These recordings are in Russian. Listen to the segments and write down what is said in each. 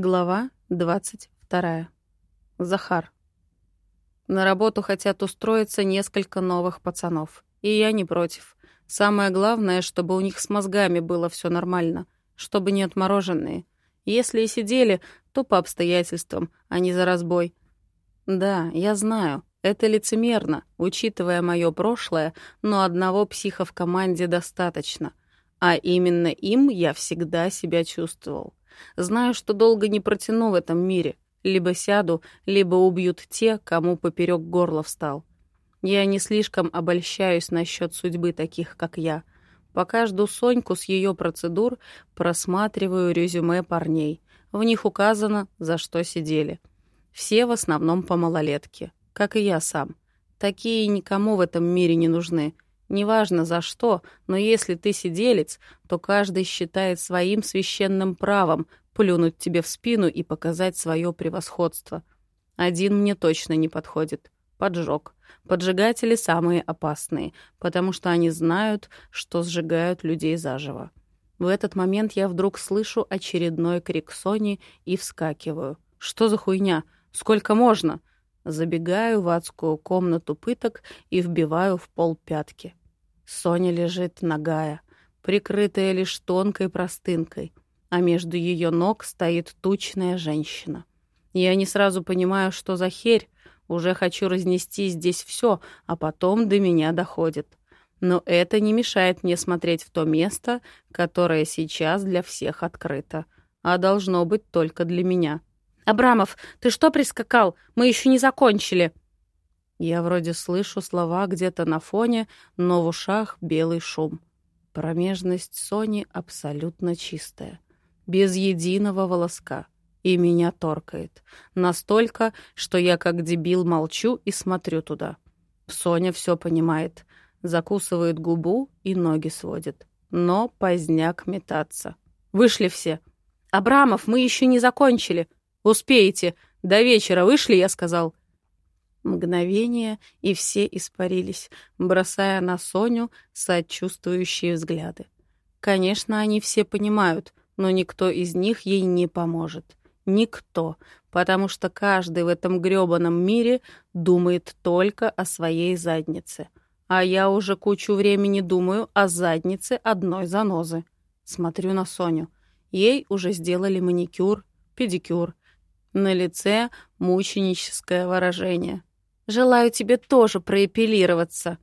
Глава 22. Захар. На работу хотят устроиться несколько новых пацанов. И я не против. Самое главное, чтобы у них с мозгами было все нормально, чтобы не отмороженные. Если и сидели, то по обстоятельствам, а не за разбой. Да, я знаю, это лицемерно, учитывая мое прошлое, но одного психа в команде достаточно. А именно им я всегда себя чувствовал. Знаю, что долго не протяну в этом мире. Либо сяду, либо убьют те, кому поперек горла встал. Я не слишком обольщаюсь насчет судьбы таких, как я. Пока жду Соньку с ее процедур, просматриваю резюме парней. В них указано, за что сидели. Все в основном по малолетке, как и я сам. Такие никому в этом мире не нужны — Неважно за что, но если ты сиделец, то каждый считает своим священным правом плюнуть тебе в спину и показать свое превосходство. Один мне точно не подходит. Поджог. Поджигатели самые опасные, потому что они знают, что сжигают людей заживо. В этот момент я вдруг слышу очередной крик Сони и вскакиваю. «Что за хуйня? Сколько можно?» Забегаю в адскую комнату пыток и вбиваю в пол пятки. Соня лежит нагая, прикрытая лишь тонкой простынкой, а между ее ног стоит тучная женщина. Я не сразу понимаю, что за херь, уже хочу разнести здесь все, а потом до меня доходит. Но это не мешает мне смотреть в то место, которое сейчас для всех открыто, а должно быть только для меня. «Абрамов, ты что прискакал? Мы еще не закончили!» Я вроде слышу слова где-то на фоне, но в ушах белый шум. Промежность Сони абсолютно чистая, без единого волоска. И меня торкает. Настолько, что я как дебил молчу и смотрю туда. Соня все понимает. Закусывает губу и ноги сводит. Но поздняк метаться. Вышли все. «Абрамов, мы еще не закончили. Успеете. До вечера вышли, я сказал». Мгновение, и все испарились, бросая на Соню сочувствующие взгляды. Конечно, они все понимают, но никто из них ей не поможет. Никто, потому что каждый в этом грёбаном мире думает только о своей заднице. А я уже кучу времени думаю о заднице одной занозы. Смотрю на Соню. Ей уже сделали маникюр, педикюр. На лице мученическое выражение. Желаю тебе тоже проэпилироваться.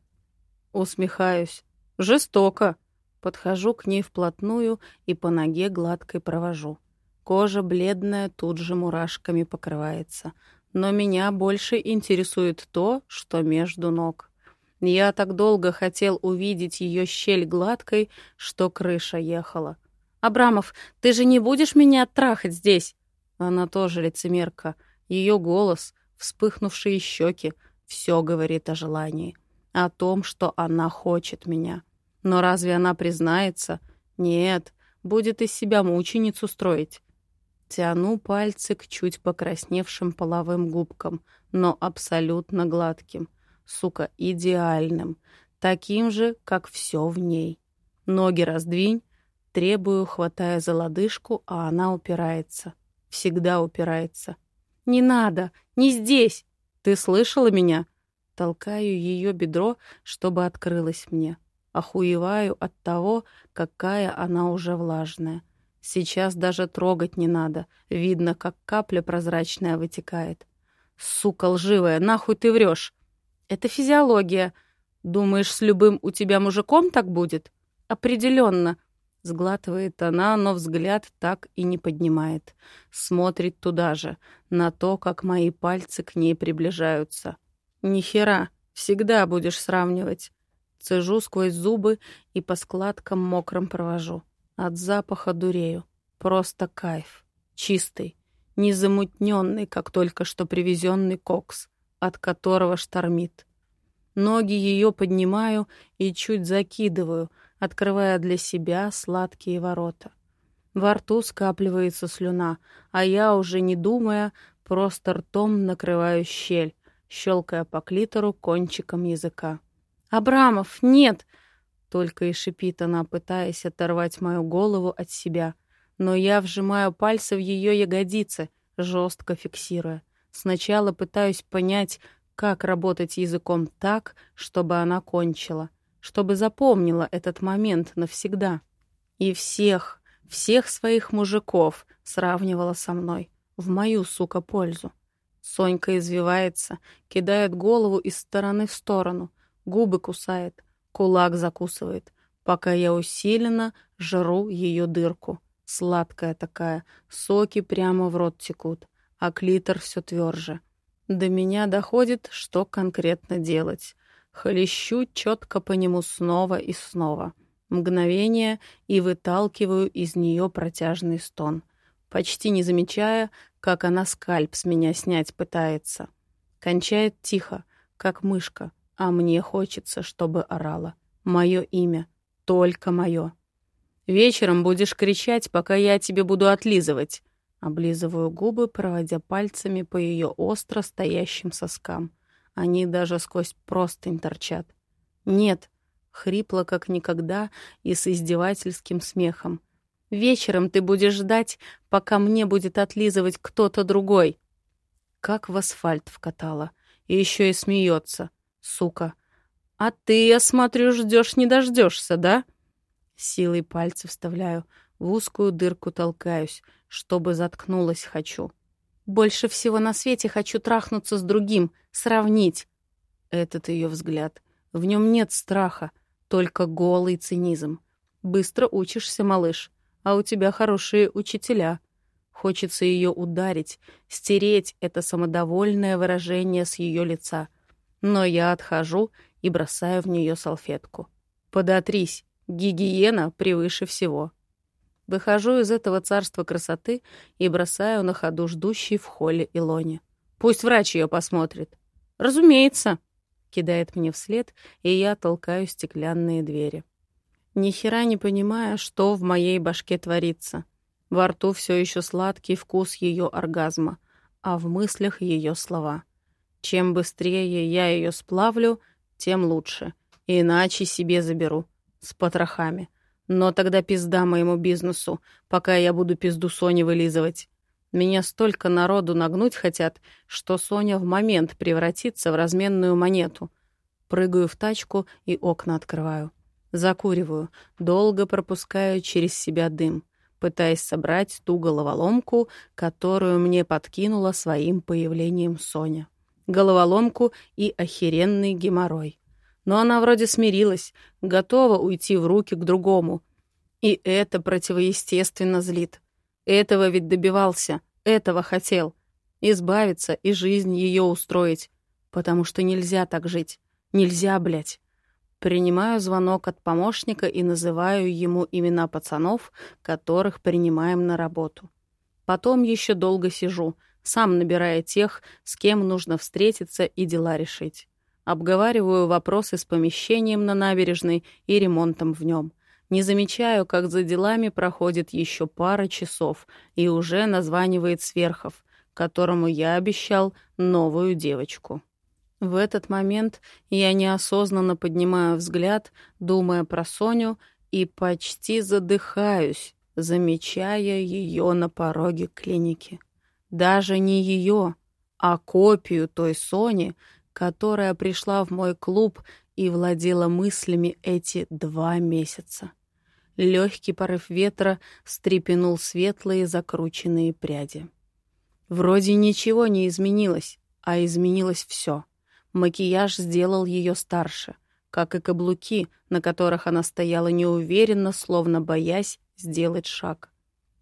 Усмехаюсь. Жестоко. Подхожу к ней вплотную и по ноге гладкой провожу. Кожа бледная тут же мурашками покрывается. Но меня больше интересует то, что между ног. Я так долго хотел увидеть ее щель гладкой, что крыша ехала. «Абрамов, ты же не будешь меня трахать здесь?» Она тоже лицемерка. Ее голос — вспыхнувшие щеки, все говорит о желании, о том, что она хочет меня. Но разве она признается? Нет, будет из себя мученицу строить. Тяну пальцы к чуть покрасневшим половым губкам, но абсолютно гладким. Сука, идеальным. Таким же, как все в ней. Ноги раздвинь. Требую, хватая за лодыжку, а она упирается. Всегда упирается. «Не надо! Не здесь! Ты слышала меня?» Толкаю ее бедро, чтобы открылось мне. Охуеваю от того, какая она уже влажная. Сейчас даже трогать не надо. Видно, как капля прозрачная вытекает. «Сука лживая, нахуй ты врешь?» «Это физиология. Думаешь, с любым у тебя мужиком так будет?» «Определенно. Сглатывает она, но взгляд так и не поднимает. Смотрит туда же, на то, как мои пальцы к ней приближаются. Ни хера, всегда будешь сравнивать. Цежу сквозь зубы и по складкам мокрым провожу. От запаха дурею. Просто кайф. Чистый, незамутненный, как только что привезенный кокс, от которого штормит. Ноги ее поднимаю и чуть закидываю — открывая для себя сладкие ворота. Во рту скапливается слюна, а я, уже не думая, просто ртом накрываю щель, щелкая по клитору кончиком языка. «Абрамов, нет!» Только и шипит она, пытаясь оторвать мою голову от себя. но я вжимаю пальцы в ее ягодицы, жестко фиксируя. Сначала пытаюсь понять, как работать языком так, чтобы она кончила, чтобы запомнила этот момент навсегда. И всех, всех своих мужиков сравнивала со мной, в мою, сука, пользу. Сонька извивается, кидает голову из стороны в сторону, губы кусает, кулак закусывает, пока я усиленно жру ее дырку. Сладкая такая, соки прямо в рот текут, а клитор все тверже. До меня доходит, что конкретно делать. Хлещу четко по нему снова и снова. Мгновение и выталкиваю из нее протяжный стон, почти не замечая, как она скальп с меня снять пытается. Кончает тихо, как мышка, а мне хочется, чтобы орала. Мое имя, только мое. Вечером будешь кричать, пока я тебе буду отлизывать. Облизываю губы, проводя пальцами по ее остро стоящим соскам. Они даже сквозь простынь торчат. Нет, хрипло как никогда и с издевательским смехом. Вечером ты будешь ждать, пока мне будет отлизывать кто-то другой. Как в асфальт вкатала. И еще и смеется. Сука. А ты, я смотрю, ждешь не дождешься, да? Силой пальцы вставляю. В узкую дырку толкаюсь, чтобы заткнулась хочу. Больше всего на свете хочу трахнуться с другим, сравнить. Этот ее взгляд. В нем нет страха, только голый цинизм. Быстро учишься, малыш а у тебя хорошие учителя. Хочется ее ударить, стереть это самодовольное выражение с ее лица. Но я отхожу и бросаю в нее салфетку. Подотрись, гигиена превыше всего. Выхожу из этого царства красоты и бросаю на ходу ждущий в холле Илоне. Пусть врач ее посмотрит. Разумеется, кидает мне вслед, и я толкаю стеклянные двери. Ни хера не понимая, что в моей башке творится. Во рту все еще сладкий вкус ее оргазма, а в мыслях ее слова. Чем быстрее я ее сплавлю, тем лучше. Иначе себе заберу. С потрохами. Но тогда пизда моему бизнесу, пока я буду пизду Сони вылизывать. Меня столько народу нагнуть хотят, что Соня в момент превратится в разменную монету. Прыгаю в тачку и окна открываю. Закуриваю, долго пропускаю через себя дым, пытаясь собрать ту головоломку, которую мне подкинула своим появлением Соня. Головоломку и охеренный геморрой. Но она вроде смирилась, готова уйти в руки к другому. И это противоестественно злит. Этого ведь добивался, этого хотел. Избавиться и жизнь ее устроить. Потому что нельзя так жить. Нельзя, блядь. Принимаю звонок от помощника и называю ему имена пацанов, которых принимаем на работу. Потом еще долго сижу, сам набирая тех, с кем нужно встретиться и дела решить. Обговариваю вопросы с помещением на набережной и ремонтом в нем. Не замечаю, как за делами проходит еще пара часов, и уже названивает Сверхов, которому я обещал новую девочку. В этот момент я неосознанно поднимаю взгляд, думая про Соню, и почти задыхаюсь, замечая ее на пороге клиники. Даже не ее, а копию той Сони, которая пришла в мой клуб и владела мыслями эти два месяца. Легкий порыв ветра встрепенул светлые закрученные пряди. Вроде ничего не изменилось, а изменилось все — Макияж сделал ее старше, как и каблуки, на которых она стояла неуверенно, словно боясь сделать шаг.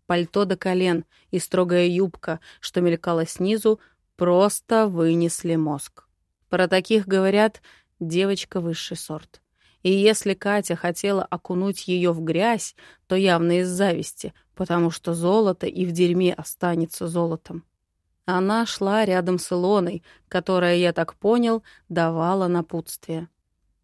Пальто до колен и строгая юбка, что мелькала снизу, просто вынесли мозг. Про таких говорят «девочка высший сорт». И если Катя хотела окунуть ее в грязь, то явно из зависти, потому что золото и в дерьме останется золотом. Она шла рядом с Илоной, которая, я так понял, давала напутствие.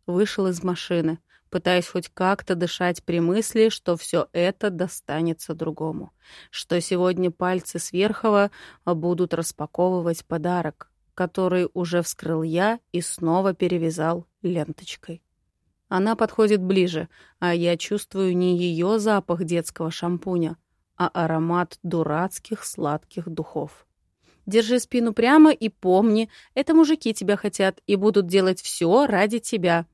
Вышел из машины, пытаясь хоть как-то дышать при мысли, что все это достанется другому. Что сегодня пальцы Сверхова будут распаковывать подарок, который уже вскрыл я и снова перевязал ленточкой. Она подходит ближе, а я чувствую не ее запах детского шампуня, а аромат дурацких сладких духов. Держи спину прямо и помни, это мужики тебя хотят и будут делать все ради тебя.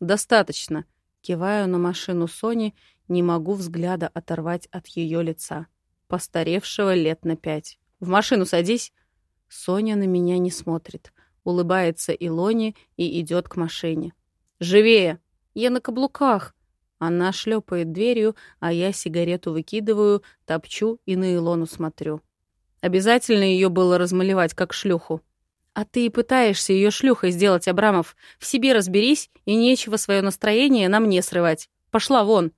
Достаточно. Киваю на машину Сони, не могу взгляда оторвать от ее лица. Постаревшего лет на пять. В машину садись. Соня на меня не смотрит. Улыбается Илоне и идет к машине. «Живее! Я на каблуках!» Она шлепает дверью, а я сигарету выкидываю, топчу и на Илону смотрю. Обязательно ее было размалевать, как шлюху. А ты и пытаешься ее шлюхой сделать, Абрамов. В себе разберись, и нечего свое настроение на мне срывать. Пошла вон.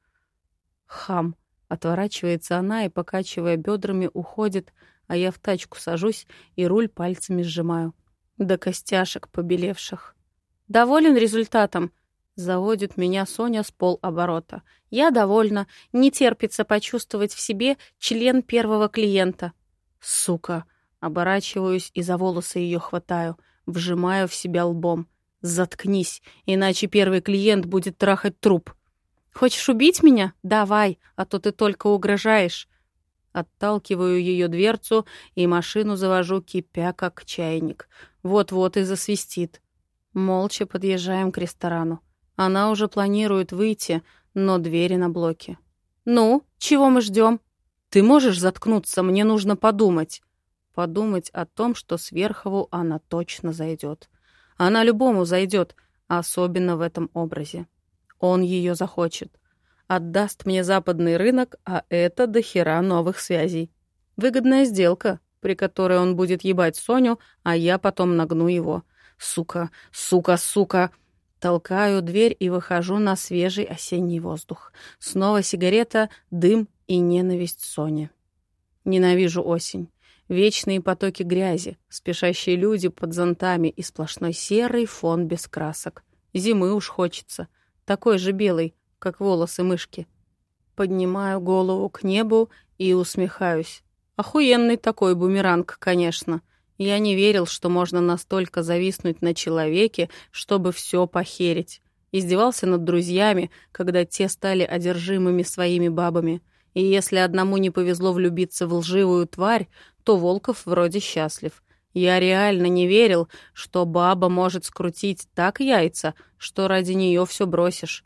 Хам. Отворачивается она и, покачивая бедрами, уходит, а я в тачку сажусь и руль пальцами сжимаю. До костяшек побелевших. Доволен результатом? Заводит меня Соня с полоборота. Я довольна. Не терпится почувствовать в себе член первого клиента. Сука. Оборачиваюсь и за волосы ее хватаю. Вжимаю в себя лбом. Заткнись, иначе первый клиент будет трахать труп. Хочешь убить меня? Давай, а то ты только угрожаешь. Отталкиваю ее дверцу и машину завожу, кипя как чайник. Вот-вот и засвистит. Молча подъезжаем к ресторану. Она уже планирует выйти, но двери на блоке. «Ну, чего мы ждем? Ты можешь заткнуться, мне нужно подумать». Подумать о том, что с Верхову она точно зайдет. Она любому зайдет, особенно в этом образе. Он ее захочет. Отдаст мне западный рынок, а это до хера новых связей. Выгодная сделка, при которой он будет ебать Соню, а я потом нагну его. Сука, сука, сука. Толкаю дверь и выхожу на свежий осенний воздух. Снова сигарета, дым и ненависть Сони. Ненавижу осень. Вечные потоки грязи, спешащие люди под зонтами и сплошной серый фон без красок. Зимы уж хочется. Такой же белый, как волосы мышки. Поднимаю голову к небу и усмехаюсь. Охуенный такой бумеранг, конечно. Я не верил, что можно настолько зависнуть на человеке, чтобы все похерить. Издевался над друзьями, когда те стали одержимыми своими бабами. И если одному не повезло влюбиться в лживую тварь, то Волков вроде счастлив. Я реально не верил, что баба может скрутить так яйца, что ради нее все бросишь.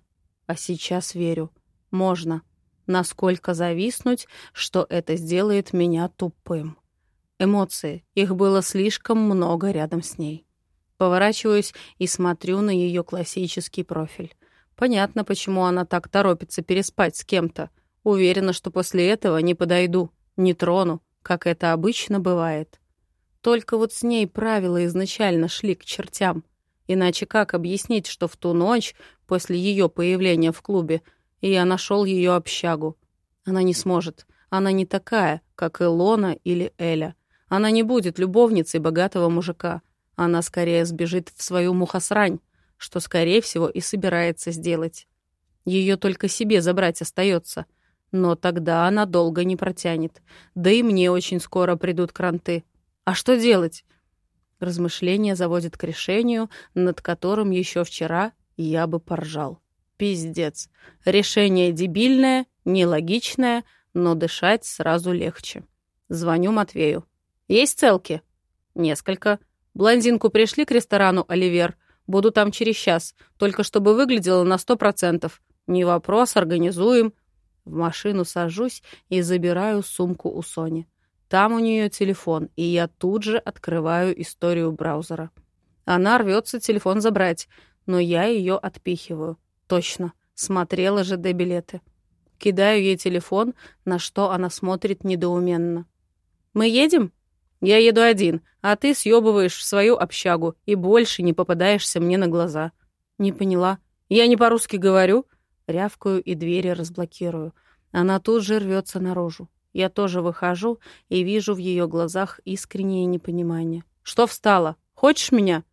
А сейчас верю. Можно. Насколько зависнуть, что это сделает меня тупым. Эмоции. Их было слишком много рядом с ней. Поворачиваюсь и смотрю на ее классический профиль. Понятно, почему она так торопится переспать с кем-то. Уверена, что после этого не подойду, не трону, как это обычно бывает. Только вот с ней правила изначально шли к чертям. Иначе как объяснить, что в ту ночь, после ее появления в клубе, я нашел ее общагу? Она не сможет. Она не такая, как Илона или Эля. Она не будет любовницей богатого мужика. Она скорее сбежит в свою мухосрань, что, скорее всего, и собирается сделать. Ее только себе забрать остается. Но тогда она долго не протянет. Да и мне очень скоро придут кранты. А что делать? Размышления заводят к решению, над которым еще вчера я бы поржал. Пиздец. Решение дебильное, нелогичное, но дышать сразу легче. Звоню Матвею. Есть целки? Несколько. Блондинку пришли к ресторану «Оливер». Буду там через час, только чтобы выглядело на сто процентов. Не вопрос, организуем. В машину сажусь и забираю сумку у Сони. Там у нее телефон, и я тут же открываю историю браузера. Она рвется телефон забрать, но я ее отпихиваю. Точно, смотрела же до билеты. Кидаю ей телефон, на что она смотрит недоуменно. «Мы едем?» Я еду один, а ты съебываешь в свою общагу и больше не попадаешься мне на глаза. Не поняла. Я не по-русски говорю. Рявкаю и двери разблокирую. Она тут же рвется наружу. Я тоже выхожу и вижу в ее глазах искреннее непонимание. Что встала? Хочешь меня?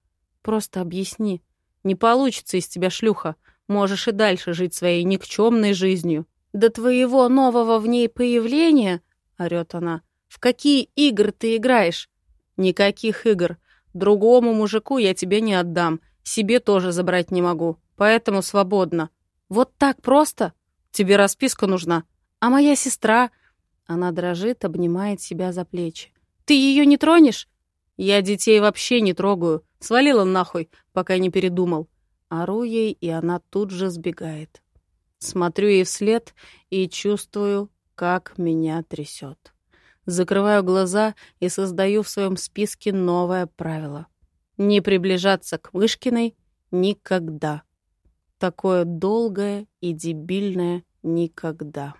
Просто объясни. Не получится из тебя шлюха. Можешь и дальше жить своей никчемной жизнью. До твоего нового в ней появления, орёт она, в какие игры ты играешь? Никаких игр. Другому мужику я тебе не отдам. Себе тоже забрать не могу. Поэтому свободно. Вот так просто? Тебе расписка нужна. А моя сестра? Она дрожит, обнимает себя за плечи. «Ты ее не тронешь?» «Я детей вообще не трогаю. Свалила нахуй, пока не передумал». Ору ей, и она тут же сбегает. Смотрю ей вслед и чувствую, как меня трясет. Закрываю глаза и создаю в своем списке новое правило. Не приближаться к Мышкиной никогда. Такое долгое и дебильное никогда.